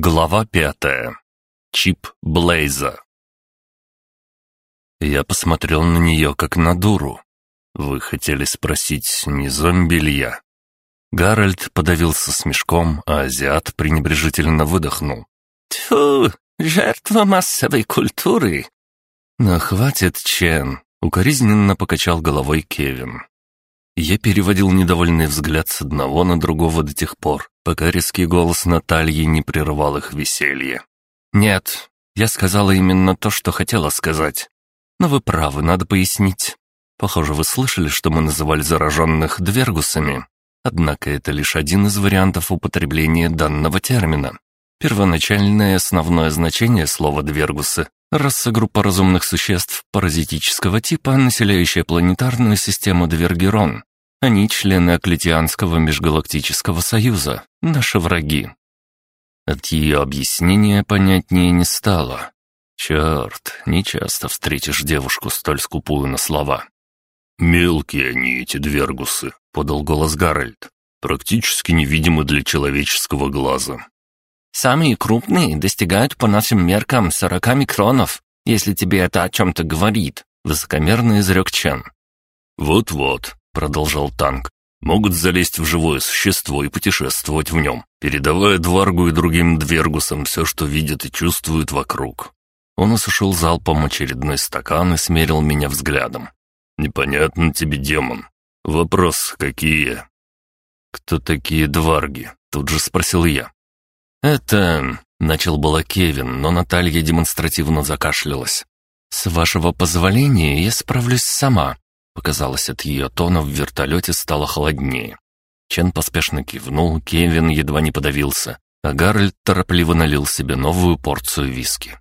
Глава пятая. Чип Блейза. Я посмотрел на нее, как на дуру. Вы хотели спросить, не зомби ли я? Гарольд подавился смешком, а азиат пренебрежительно выдохнул. «Тьфу, жертва массовой культуры!» «Но хватит, Чен!» — укоризненно покачал головой Кевин. Я переводил недовольный взгляд с одного на другого до тех пор, пока резкий голос Натальи не прервал их веселье. «Нет, я сказала именно то, что хотела сказать. Но вы правы, надо пояснить. Похоже, вы слышали, что мы называли зараженных двергусами. Однако это лишь один из вариантов употребления данного термина. Первоначальное основное значение слова «двергусы» — раса группа разумных существ паразитического типа, населяющая планетарную систему Двергерон, они члены Аклетианского межгалактического союза, наши враги. От ее объяснения понятнее не стало. Черт, нечасто встретишь девушку столь скупую на слова. «Мелкие они, эти двергусы», — подал голос Гарольд. «Практически невидимы для человеческого глаза». «Самые крупные достигают по нашим меркам сорока микронов, если тебе это о чем-то говорит», — высокомерно изрек Чен. «Вот-вот, продолжал танк, могут залезть в живое существо и путешествовать в нем, передавая Дваргу и другим Двергусам все, что видят и чувствуют вокруг. Он осушил залпом очередной стакан и смерил меня взглядом. «Непонятно тебе, демон. Вопрос какие?» «Кто такие Дварги?» — тут же спросил я. «Это...» — начал было Кевин, но Наталья демонстративно закашлялась. «С вашего позволения я справлюсь сама. Показалось, от ее тона в вертолете стало холоднее. Чен поспешно кивнул, Кевин едва не подавился, а Гарольд торопливо налил себе новую порцию виски.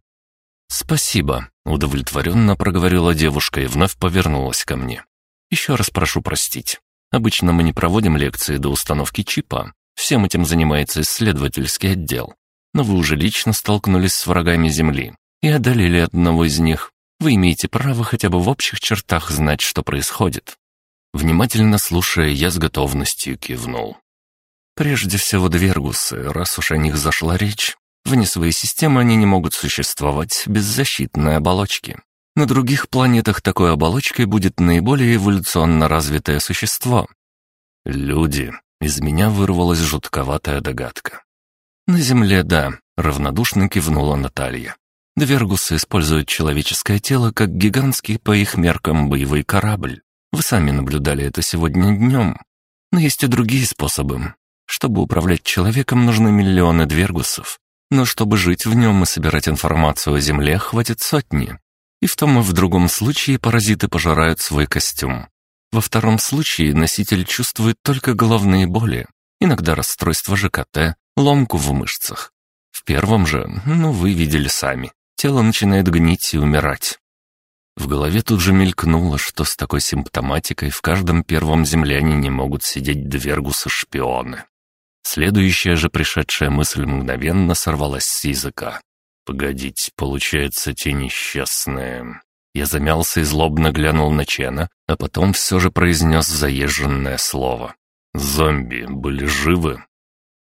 «Спасибо», — удовлетворенно проговорила девушка и вновь повернулась ко мне. «Еще раз прошу простить. Обычно мы не проводим лекции до установки чипа. Всем этим занимается исследовательский отдел. Но вы уже лично столкнулись с врагами Земли и одолели одного из них. Вы имеете право хотя бы в общих чертах знать, что происходит». Внимательно слушая, я с готовностью кивнул. Прежде всего, двергусы, раз уж о них зашла речь, вне своей системы они не могут существовать без защитной оболочки. На других планетах такой оболочкой будет наиболее эволюционно развитое существо. Люди. Из меня вырвалась жутковатая догадка. На Земле, да, равнодушно кивнула Наталья. Двергусы используют человеческое тело как гигантский по их меркам боевой корабль. Вы сами наблюдали это сегодня днем. Но есть и другие способы. Чтобы управлять человеком, нужны миллионы двергусов. Но чтобы жить в нем и собирать информацию о Земле, хватит сотни. И в том и в другом случае паразиты пожирают свой костюм. Во втором случае носитель чувствует только головные боли, иногда расстройство ЖКТ, ломку в мышцах. В первом же, ну, вы видели сами тело начинает гнить и умирать. В голове тут же мелькнуло, что с такой симптоматикой в каждом первом земляне не могут сидеть двергусы-шпионы. Следующая же пришедшая мысль мгновенно сорвалась с языка. «Погодите, получается, те несчастные...» Я замялся и злобно глянул на Чена, а потом все же произнес заезженное слово. «Зомби были живы?»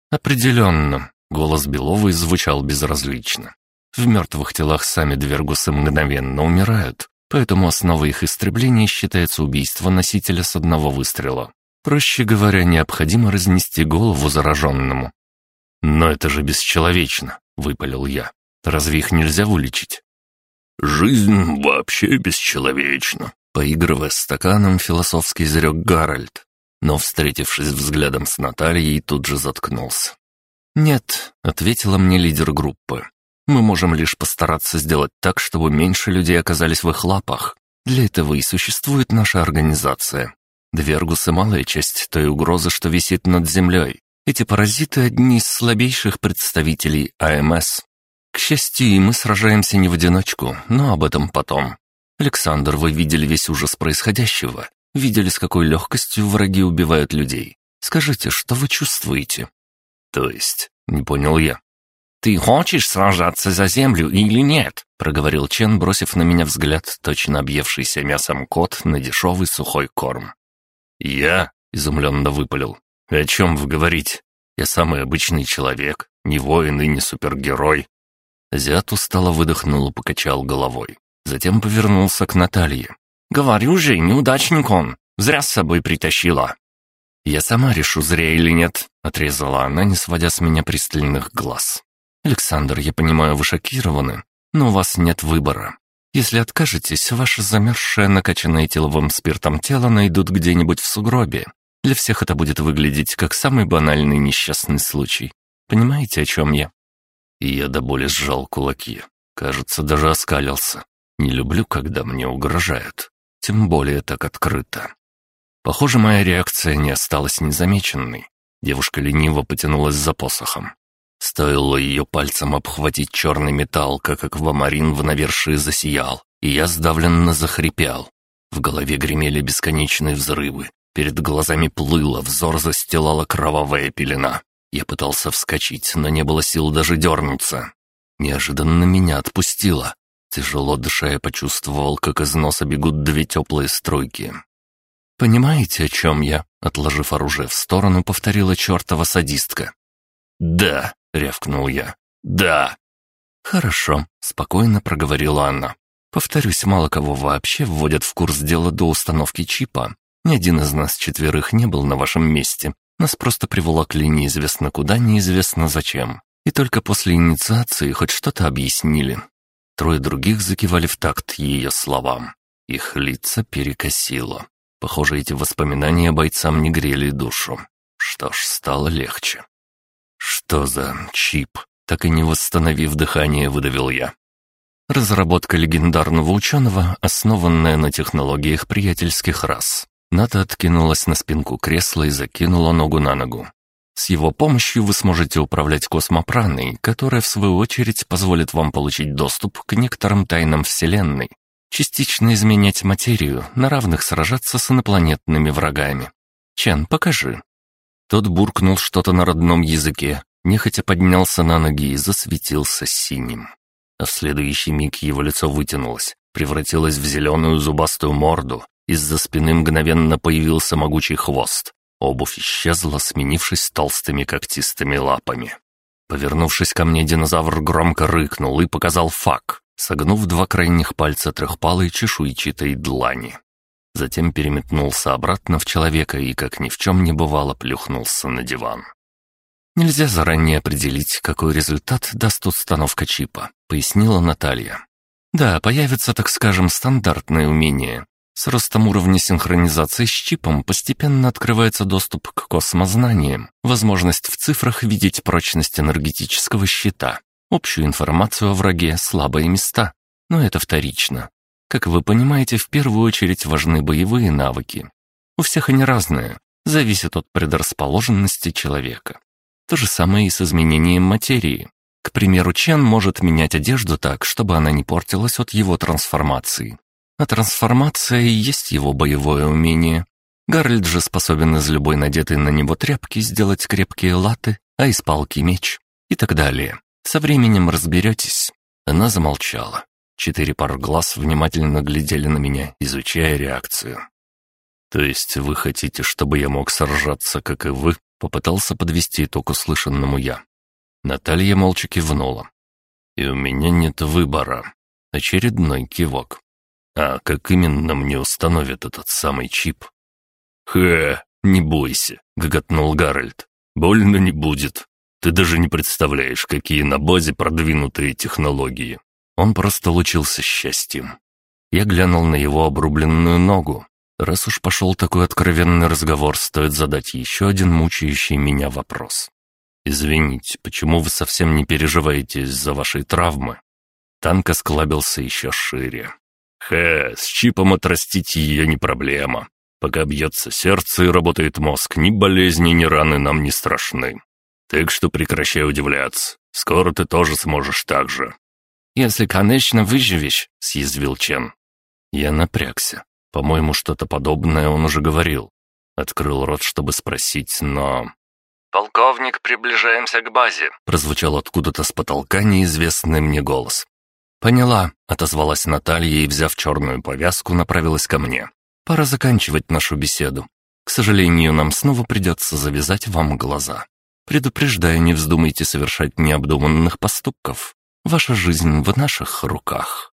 «Определенно», — голос Беловой звучал безразлично. В мертвых телах сами двергусы мгновенно умирают, поэтому основой их истребления считается убийство носителя с одного выстрела. Проще говоря, необходимо разнести голову зараженному. «Но это же бесчеловечно», — выпалил я. «Разве их нельзя вылечить?» «Жизнь вообще бесчеловечна», — поигрывая стаканом, философский изрек Гарольд. Но, встретившись взглядом с Натальей, тут же заткнулся. «Нет», — ответила мне лидер группы. Мы можем лишь постараться сделать так, чтобы меньше людей оказались в их лапах. Для этого и существует наша организация. Двергусы — малая часть той угрозы, что висит над землей. Эти паразиты — одни из слабейших представителей АМС. К счастью, мы сражаемся не в одиночку, но об этом потом. Александр, вы видели весь ужас происходящего. Видели, с какой легкостью враги убивают людей. Скажите, что вы чувствуете?» «То есть?» — не понял я. «Ты хочешь сражаться за землю или нет?» — проговорил Чен, бросив на меня взгляд, точно объевшийся мясом кот на дешевый сухой корм. «Я?» — изумленно выпалил. «О чем вы говорите? Я самый обычный человек. Ни воин и ни супергерой». Азиат устало выдохнул и покачал головой. Затем повернулся к Наталье. «Говорю же, неудачник он. Зря с собой притащила». «Я сама решу, зря или нет», — отрезала она, не сводя с меня пристальных глаз. «Александр, я понимаю, вы шокированы, но у вас нет выбора. Если откажетесь, ваше замерзшее, накачанное теловым спиртом тело найдут где-нибудь в сугробе. Для всех это будет выглядеть как самый банальный несчастный случай. Понимаете, о чем я?» И я до боли сжал кулаки. Кажется, даже оскалился. Не люблю, когда мне угрожают. Тем более так открыто. Похоже, моя реакция не осталась незамеченной. Девушка лениво потянулась за посохом. Стоило ее пальцем обхватить черный металл, как аквамарин в навершии засиял, и я сдавленно захрипел. В голове гремели бесконечные взрывы, перед глазами плыло, взор застилала кровавая пелена. Я пытался вскочить, но не было сил даже дернуться. Неожиданно меня отпустило. Тяжело дыша, я почувствовал, как из носа бегут две теплые струйки. «Понимаете, о чем я?» Отложив оружие в сторону, повторила чертова садистка. «Да», — рявкнул я. «Да». «Хорошо», — спокойно проговорила она. «Повторюсь, мало кого вообще вводят в курс дела до установки чипа. Ни один из нас четверых не был на вашем месте. Нас просто приволокли неизвестно куда, неизвестно зачем. И только после инициации хоть что-то объяснили». Трое других закивали в такт ее словам. Их лица перекосило. Похоже, эти воспоминания бойцам не грели душу. Что ж, стало легче. «Что за чип?» Так и не восстановив дыхание, выдавил я. Разработка легендарного ученого, основанная на технологиях приятельских рас. Ната откинулась на спинку кресла и закинула ногу на ногу. С его помощью вы сможете управлять космопраной, которая, в свою очередь, позволит вам получить доступ к некоторым тайнам Вселенной, частично изменять материю, на равных сражаться с инопланетными врагами. Чен, покажи. Тот буркнул что-то на родном языке, нехотя поднялся на ноги и засветился синим. А в следующий миг его лицо вытянулось, превратилось в зеленую зубастую морду, из-за спины мгновенно появился могучий хвост. Обувь исчезла, сменившись толстыми когтистыми лапами. Повернувшись ко мне, динозавр громко рыкнул и показал фак, согнув два крайних пальца трехпалой чешуйчатой длани. Затем переметнулся обратно в человека и, как ни в чем не бывало, плюхнулся на диван. «Нельзя заранее определить, какой результат даст установка чипа», — пояснила Наталья. «Да, появятся, так скажем, стандартные умения. С ростом уровня синхронизации с чипом постепенно открывается доступ к космознаниям, возможность в цифрах видеть прочность энергетического щита, общую информацию о враге, слабые места. Но это вторично. Как вы понимаете, в первую очередь важны боевые навыки. У всех они разные, зависят от предрасположенности человека. То же самое и с изменением материи. К примеру, Чен может менять одежду так, чтобы она не портилась от его трансформации. А трансформация и есть его боевое умение. Гарольд же способен из любой надетой на него тряпки сделать крепкие латы, а из палки меч и так далее. Со временем разберетесь. Она замолчала. Четыре пар глаз внимательно глядели на меня, изучая реакцию. «То есть вы хотите, чтобы я мог сражаться, как и вы?» Попытался подвести итог услышанному я. Наталья молча кивнула. «И у меня нет выбора». Очередной кивок. «А как именно мне установят этот самый чип?» «Хэ, не бойся», — гоготнул Гарольд. «Больно не будет. Ты даже не представляешь, какие на базе продвинутые технологии. Он просто лучился счастьем. Я глянул на его обрубленную ногу. Раз уж пошел такой откровенный разговор, стоит задать еще один мучающий меня вопрос. «Извините, почему вы совсем не переживаете из-за вашей травмы?» Танк осклабился еще шире. «Хэ, с чипом отрастить ее не проблема. Пока бьется сердце и работает мозг, ни болезни, ни раны нам не страшны. Так что прекращай удивляться. Скоро ты тоже сможешь так же. «Если, конечно, выживешь», — съязвил Чен. Я напрягся. По-моему, что-то подобное он уже говорил. Открыл рот, чтобы спросить, но... «Полковник, приближаемся к базе», — прозвучал откуда-то с потолка неизвестный мне голос. «Поняла», — отозвалась Наталья и, взяв черную повязку, направилась ко мне. «Пора заканчивать нашу беседу. К сожалению, нам снова придется завязать вам глаза. Предупреждаю, не вздумайте совершать необдуманных поступков. Ваша жизнь в наших руках».